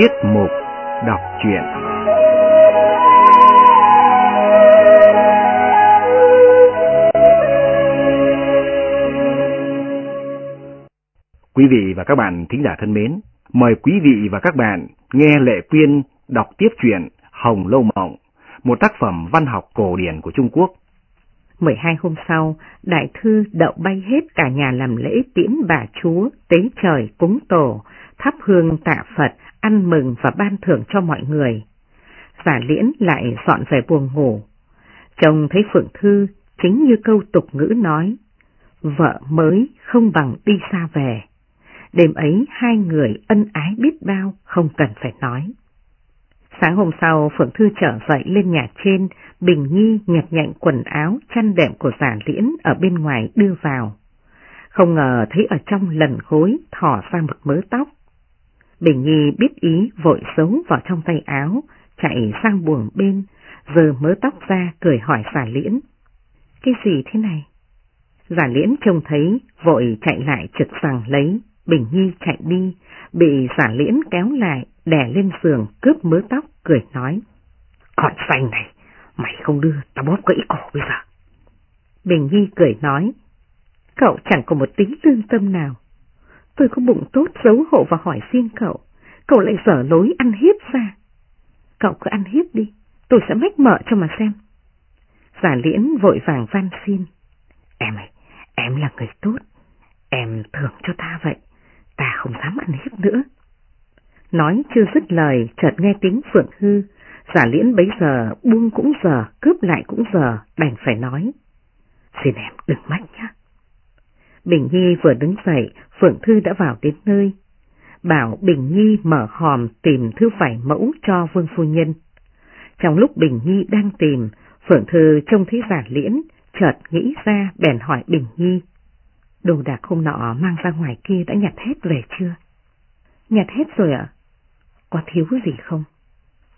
Tiết mục đọc truyện. Quý vị và các bạn thính giả thân mến, mời quý vị và các bạn nghe Lệ Quyên đọc tiếp truyện Hồng Lâu Mộng, một tác phẩm văn học cổ điển của Trung Quốc. 12 hôm sau, đại thư đậu bay hết cả nhà làm lễ tiễn bà chúa, tế trời, cúng tổ, thắp hương tạ Phật, ăn mừng và ban thưởng cho mọi người. Giả liễn lại dọn về buồng ngủ. Chồng thấy Phượng Thư chính như câu tục ngữ nói, vợ mới không bằng đi xa về. Đêm ấy hai người ân ái biết bao, không cần phải nói. Sáng hôm sau, Phượng Thư trở dậy lên nhà trên, Bình Nhi nhặt nhạnh quần áo, chăn đệm của giả liễn ở bên ngoài đưa vào. Không ngờ thấy ở trong lần gối thỏ ra một mớ tóc. Bình Nhi biết ý vội giấu vào trong tay áo, chạy sang buồng bên, giờ mớ tóc ra cười hỏi giả liễn. Cái gì thế này? Giả liễn trông thấy, vội chạy lại trực rằng lấy, Bình Nhi chạy đi, bị giả liễn kéo lại, đè lên giường cướp mớ tóc, cười nói. còn xanh này, mày không đưa, tao bóp gãy cổ bây giờ. Bình Nhi cười nói. Cậu chẳng có một tí lương tâm nào. Tôi có bụng tốt xấu hộ và hỏi xin cậu. Cậu lại dở lối ăn hiếp ra. Cậu cứ ăn hiếp đi, tôi sẽ mách mợ cho mà xem. Giả liễn vội vàng van xin. Em ơi, em là người tốt. Em thưởng cho ta vậy. Ta không dám ăn hiếp nữa. Nói chưa dứt lời, chợt nghe tiếng Phượng Hư, giả liễn bấy giờ buông cũng giờ, cướp lại cũng giờ, đành phải nói. Xin em đừng mách nhá. Bình Nhi vừa đứng dậy, Phượng Thư đã vào đến nơi. Bảo Bình Nhi mở hòm tìm thư vải mẫu cho Vương Phu Nhân. Trong lúc Bình Nhi đang tìm, Phượng Thư trông thấy giả liễn, chợt nghĩ ra bèn hỏi Bình Nhi. Đồ đạc hôm nọ mang ra ngoài kia đã nhặt hết về chưa? Nhặt hết rồi ạ. Có thiếu gì không?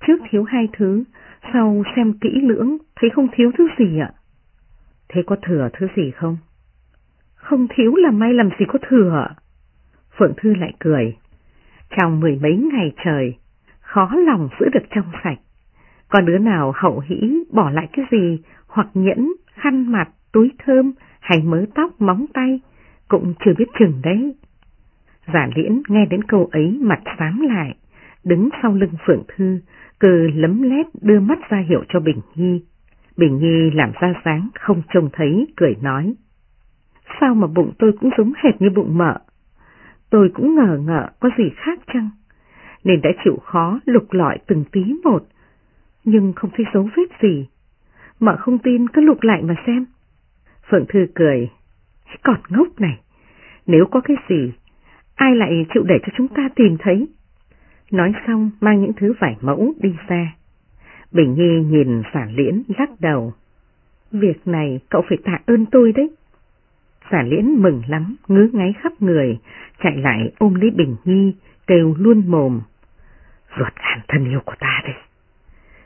Trước thiếu hai thứ, sau xem kỹ lưỡng, thấy không thiếu thứ gì ạ. Thế có thừa thứ gì không? Không thiếu là may làm gì có thừa. Phượng Thư lại cười. Trong mười mấy ngày trời, khó lòng giữ được trong sạch. Còn đứa nào hậu hĩ bỏ lại cái gì, hoặc nhẫn, khăn mặt, túi thơm, hay mớ tóc, móng tay, cũng chưa biết chừng đấy. Giả liễn nghe đến câu ấy mặt xám lại, đứng sau lưng Phượng Thư, cờ lấm lét đưa mắt ra hiệu cho Bình Nhi. Bình Nhi làm ra dáng không trông thấy, cười nói. Sao mà bụng tôi cũng giống hệt như bụng mợ? Tôi cũng ngờ ngợ có gì khác chăng? Nên đã chịu khó lục lọi từng tí một, nhưng không thấy dấu vết gì. Mợ không tin cứ lục lại mà xem. Phượng Thư cười. Còn ngốc này, nếu có cái gì, ai lại chịu để cho chúng ta tìm thấy? Nói xong mang những thứ vải mẫu đi ra. Bình Nhi nhìn giả liễn lắc đầu. Việc này cậu phải tạ ơn tôi đấy. Giả liễn mừng lắm, ngứa ngáy khắp người, chạy lại ôm lấy Bình Nhi, kêu luôn mồm. Ruột gan thân yêu của ta đây.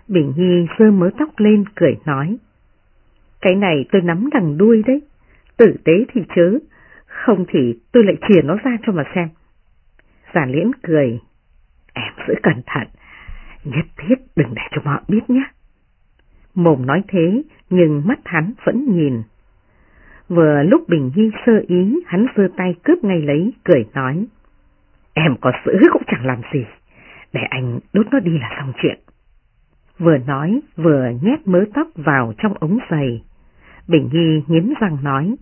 Bình Nhi dơ mớ tóc lên cười nói. Cái này tôi nắm đằng đuôi đấy, tử tế thì chớ, không thì tôi lại chìa nó ra cho mà xem. Giả liễn cười, em giữ cẩn thận, nhất thiết đừng để cho họ biết nhé. Mồm nói thế, nhưng mắt hắn vẫn nhìn. Vừa lúc Bình Nhi sơ ý, hắn giơ tay cướp ngay lấy, cười nói. Em có giữ cũng chẳng làm gì, để anh đốt nó đi là xong chuyện. Vừa nói, vừa nhét mớ tóc vào trong ống giày. Bình Nhi nghiến răng nói.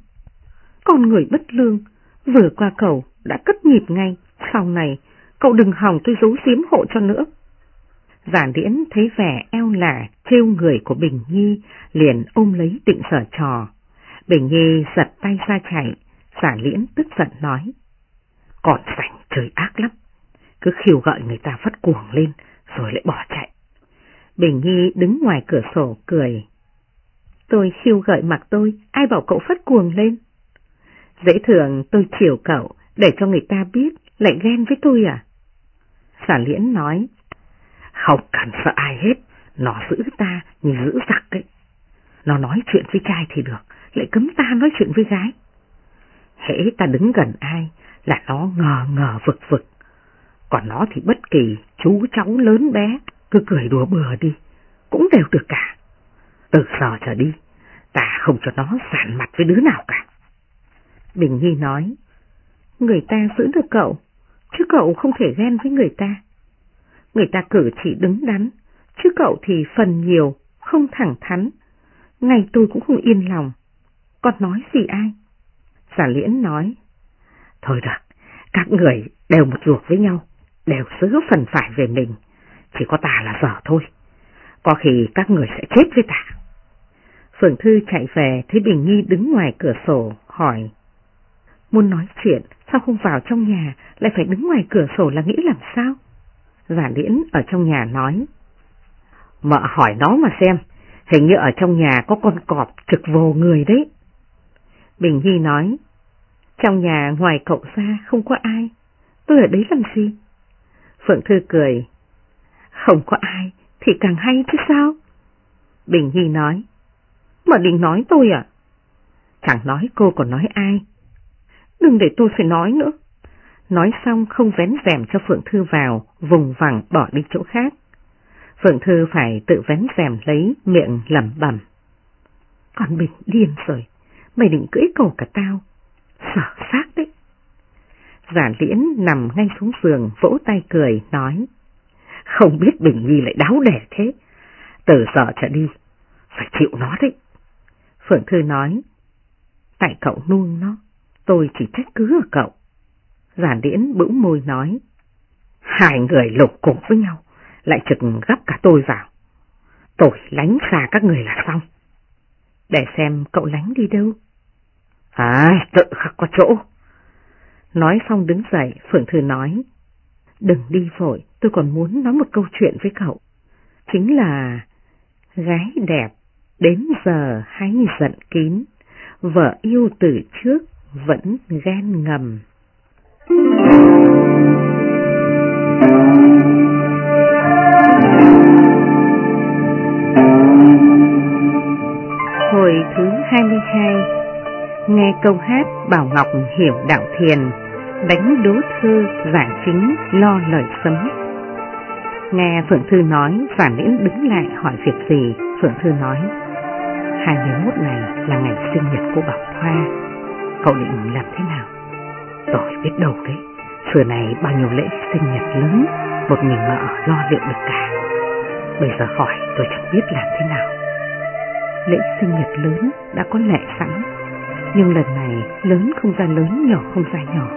Con người bất lương, vừa qua cầu đã cất nhịp ngay, sau này cậu đừng hòng tôi giấu giếm hộ cho nữa. Giả điễn thấy vẻ eo lả, trêu người của Bình Nhi, liền ôm lấy định sở trò. Bình Nhi giật tay ra chạy, giả liễn tức giận nói. Còn sảnh trời ác lắm, cứ khiêu gợi người ta phát cuồng lên, rồi lại bỏ chạy. Bình Nhi đứng ngoài cửa sổ cười. Tôi khiêu gợi mặt tôi, ai bảo cậu phát cuồng lên? Dễ thường tôi chiều cậu, để cho người ta biết, lại ghen với tôi à? Xả liễn nói, không cần sợ ai hết, nó giữ ta như giữ giặc ấy. Nó nói chuyện với trai thì được, lại cấm ta nói chuyện với gái. Hễ ta đứng gần ai là nó ngờ ngờ vực vực. Còn nó thì bất kỳ chú cháu lớn bé cứ cười đùa bừa đi, cũng đều được cả. Từ giờ trở đi, ta không cho nó sàn mặt với đứa nào cả. Bình Nhi nói, người ta giữ được cậu, chứ cậu không thể ghen với người ta. Người ta cử chỉ đứng đắn, chứ cậu thì phần nhiều, không thẳng thắn. Ngày tôi cũng không yên lòng. Còn nói gì ai? Giả liễn nói, thôi được, các người đều một ruột với nhau, đều giữ phần phải về mình, chỉ có ta là dở thôi. Có khi các người sẽ chết với ta. Phượng Thư chạy về thấy Bình Nhi đứng ngoài cửa sổ, hỏi. Muốn nói chuyện, sao không vào trong nhà, lại phải đứng ngoài cửa sổ là nghĩ làm sao? Giả liễn ở trong nhà nói. Mợ hỏi nó mà xem, hình như ở trong nhà có con cọp trực vồ người đấy. Bình Nhi nói, trong nhà ngoài cậu ra không có ai, tôi ở đấy làm gì? Phượng Thư cười, không có ai thì càng hay chứ sao? Bình Nhi nói, mà định nói tôi à? Chẳng nói cô còn nói ai. Đừng để tôi phải nói nữa. Nói xong không vén rèm cho Phượng Thư vào, vùng vằng bỏ đi chỗ khác. Phượng Thư phải tự vén rèm lấy, miệng lẩm bẩm. Con Bình điên rồi, mày định cưỡi cổ cả tao. Sợ xác đấy. Giả liễn nằm ngay xuống giường, vỗ tay cười, nói. Không biết Bình Nhi lại đáo đẻ thế. Từ giờ trở đi, phải chịu nó đấy. Phượng Thư nói, tại cậu nuông nó, tôi chỉ trách cứ ở cậu. Giản liễn bỗng môi nói, hai người lục cùng với nhau, lại trực gấp cả tôi vào. Tôi lánh xa các người là xong. Để xem cậu lánh đi đâu. À, tự khắc có chỗ. Nói xong đứng dậy, Phượng Thư nói, đừng đi vội, tôi còn muốn nói một câu chuyện với cậu. Chính là gái đẹp Đến giờ hãy giận kín, vợ yêu từ trước vẫn ghen ngầm. Hồi thứ 22 Nghe câu hát Bảo Ngọc hiểu đạo thiền, đánh đố thư giải chính lo lời sấm. Nghe Phượng Thư nói, Phản Liễn đứng lại hỏi việc gì, Phượng Thư nói, 21 ngày là ngày sinh nhật của Bảo Thoa. Cậu định làm thế nào? Tôi biết đâu đấy. Xưa này bao nhiêu lễ sinh nhật lớn, một mình mà ở lo liệu được cả. Bây giờ hỏi tôi chẳng biết làm thế nào. Lễ sinh nhật lớn đã có lệ sẵn, nhưng lần này lớn không ra lớn, nhỏ không ra nhỏ.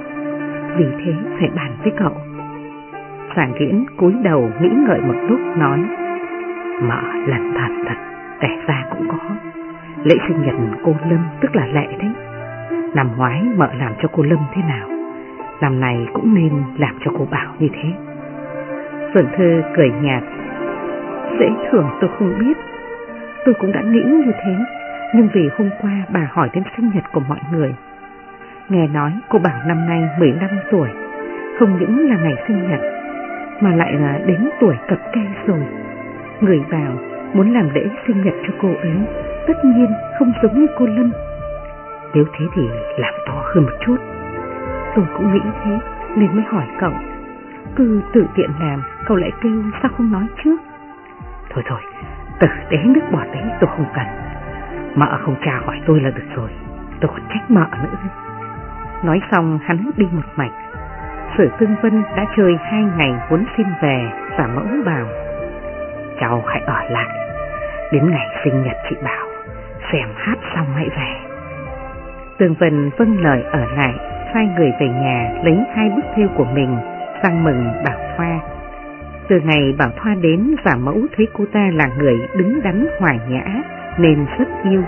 Vì thế phải bàn với cậu. Giản viễn cúi đầu nghĩ ngợi một lúc nói, Mợ lần thật thật, kẻ ra cũng có. Lễ sinh nhật cô Lâm tức là lệ đấy. Năm ngoái mợ làm cho cô Lâm thế nào, năm này cũng nên làm cho cô Bảo như thế. Xuân Thư cười nhạt. Dễ thường tôi không biết, tôi cũng đã nghĩ như thế, nhưng vì hôm qua bà hỏi đến sinh nhật của mọi người. Nghe nói cô Bảo năm nay 15 tuổi, không những là ngày sinh nhật, mà lại là đến tuổi cập kê rồi. Người vào muốn làm lễ sinh nhật cho cô ấy tất nhiên không giống như cô Lâm. Nếu thế thì làm to hơn một chút. Tôi cũng nghĩ thế nên mới hỏi cậu. Cứ tự tiện làm, cậu lại kêu sao không nói trước. Thôi thôi, tử tế nước bọt đấy tôi không cần. Mợ không tra hỏi tôi là được rồi, tôi còn trách mợ nữa. Nói xong hắn đi một mạch. Sử Tương Vân đã chơi hai ngày muốn xin về và mẫu bảo. Cháu hãy ở lại, đến ngày sinh nhật chị Bảo xem hát xong hãy về. Tường Vân vâng lời ở lại, sai người về nhà lấy hai bức thiêu của mình sang mừng Bảo Thoa. Từ ngày Bảo Thoa đến giả mẫu thấy cô ta là người đứng đắn hòa nhã nên rất yêu.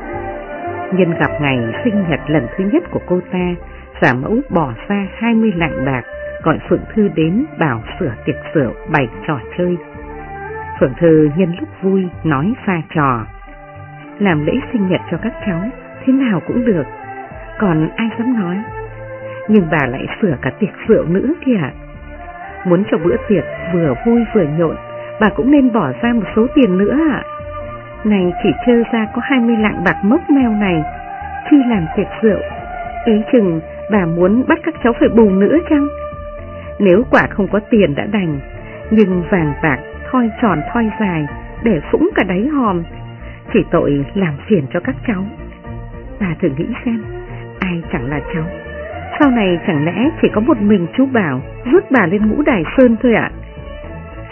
Nhân gặp ngày sinh nhật lần thứ nhất của cô ta, giả mẫu bỏ ra 20 lạng bạc gọi Phượng Thư đến bảo sửa tiệc rượu bày trò chơi. Phượng Thư nhân lúc vui nói pha trò làm lễ sinh nhật cho các cháu, thế nào cũng được, còn ai dám nói. Nhưng bà lại sửa cả tiệc rượu nữa kìa. Muốn cho bữa tiệc vừa vui vừa nhộn, bà cũng nên bỏ ra một số tiền nữa ạ. Này chỉ trơ ra có 20 lạng bạc mốc meo này, khi làm tiệc rượu. Ý chừng bà muốn bắt các cháu phải bù nữa chăng? Nếu quả không có tiền đã đành, nhưng vàng bạc thoi tròn thoi dài để phũng cả đáy hòm, chỉ tội làm phiền cho các cháu. Bà thử nghĩ xem, ai chẳng là cháu. Sau này chẳng lẽ chỉ có một mình chú Bảo rút bà lên ngũ đài sơn thôi ạ?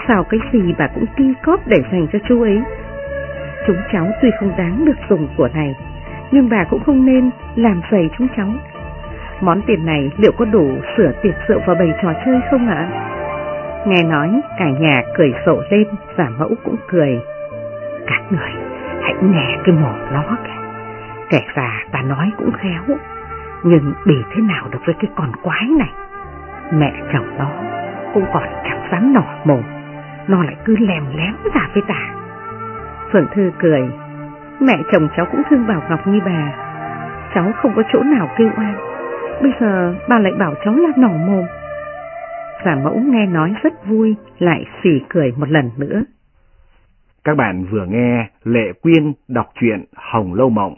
Sao cái gì bà cũng ti cóp để dành cho chú ấy? Chúng cháu tuy không đáng được dùng của này, nhưng bà cũng không nên làm dày chúng cháu. Món tiền này liệu có đủ sửa tiệc rượu và bày trò chơi không ạ? Nghe nói cả nhà cười sổ lên và mẫu cũng cười. Các người hãy nghe cái mồm nó kìa. Kẻ già ta nói cũng khéo, nhưng bị thế nào được với cái con quái này? Mẹ chồng nó cũng còn chẳng dám nỏ mồm, nó lại cứ lèm lém ra với ta. Phượng Thư cười, mẹ chồng cháu cũng thương Bảo Ngọc như bà, cháu không có chỗ nào kêu oan, bây giờ bà lại bảo cháu là nỏ mồm. Giả mẫu nghe nói rất vui, lại xỉ cười một lần nữa. Các bạn vừa nghe Lệ Quyên đọc truyện Hồng Lâu Mộng,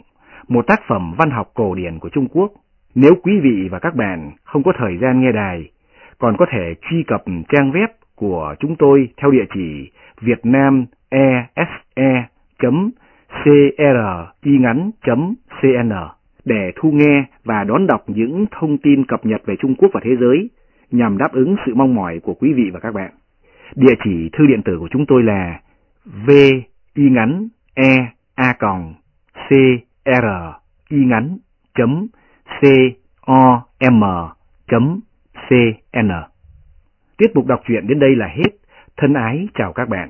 một tác phẩm văn học cổ điển của Trung Quốc. Nếu quý vị và các bạn không có thời gian nghe đài, còn có thể truy cập trang web của chúng tôi theo địa chỉ Việt Nam ese.cr.cn để thu nghe và đón đọc những thông tin cập nhật về Trung Quốc và thế giới nhằm đáp ứng sự mong mỏi của quý vị và các bạn. Địa chỉ thư điện tử của chúng tôi là v y ngắn e a còng c r y ngắn chấm c o m chấm c n. Tiết mục đọc truyện đến đây là hết. Thân ái chào các bạn.